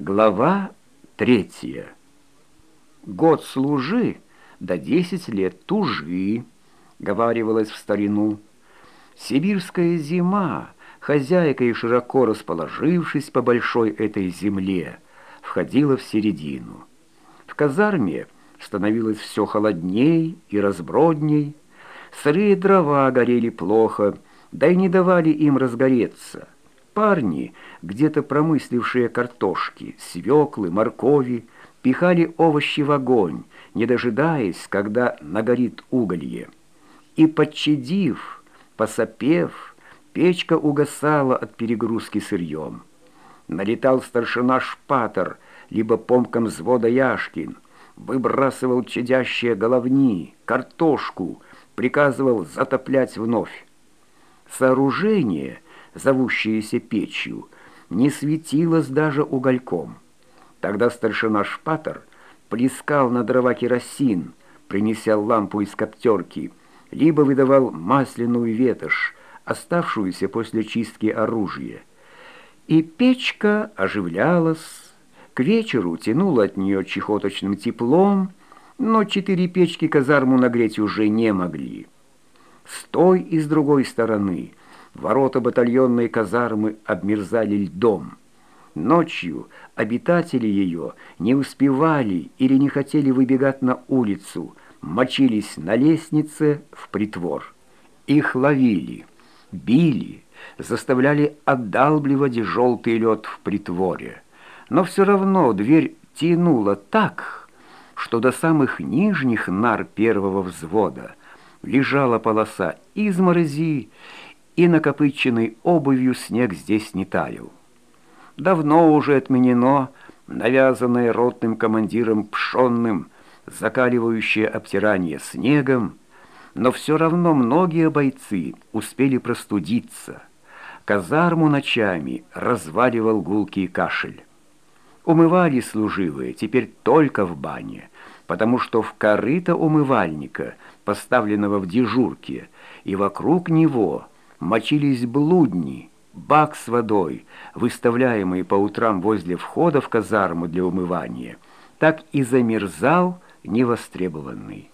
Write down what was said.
Глава третья. «Год служи, да десять лет тужи», — говаривалось в старину. Сибирская зима, хозяйка и широко расположившись по большой этой земле, входила в середину. В казарме становилось все холодней и разбродней, сырые дрова горели плохо, да и не давали им разгореться — Парни, где-то промыслившие картошки, свеклы, моркови, пихали овощи в огонь, не дожидаясь, когда нагорит уголье. И, подчадив, посопев, печка угасала от перегрузки сырьем. Налетал старшина Шпатор, либо помком взвода Яшкин, выбрасывал чадящие головни, картошку, приказывал затоплять вновь. Сооружение — зовущееся печью, не светилось даже угольком. Тогда старшина Шпатор плескал на дрова керосин, принеся лампу из коптерки, либо выдавал масляную ветошь, оставшуюся после чистки оружия. И печка оживлялась, к вечеру тянула от нее чехоточным теплом, но четыре печки казарму нагреть уже не могли. С той и с другой стороны Ворота батальонной казармы обмерзали льдом. Ночью обитатели ее не успевали или не хотели выбегать на улицу, мочились на лестнице в притвор. Их ловили, били, заставляли отдалбливать желтый лед в притворе. Но все равно дверь тянула так, что до самых нижних нар первого взвода лежала полоса изморози, и накопыченный обувью снег здесь не таял. Давно уже отменено навязанное ротным командиром Пшонным закаливающее обтирание снегом, но все равно многие бойцы успели простудиться. Казарму ночами разваливал гулкий кашель. Умывали служивые теперь только в бане, потому что в корыто умывальника, поставленного в дежурке, и вокруг него – мочились блудни, бак с водой, выставляемый по утрам возле входа в казарму для умывания, так и замерзал невостребованный.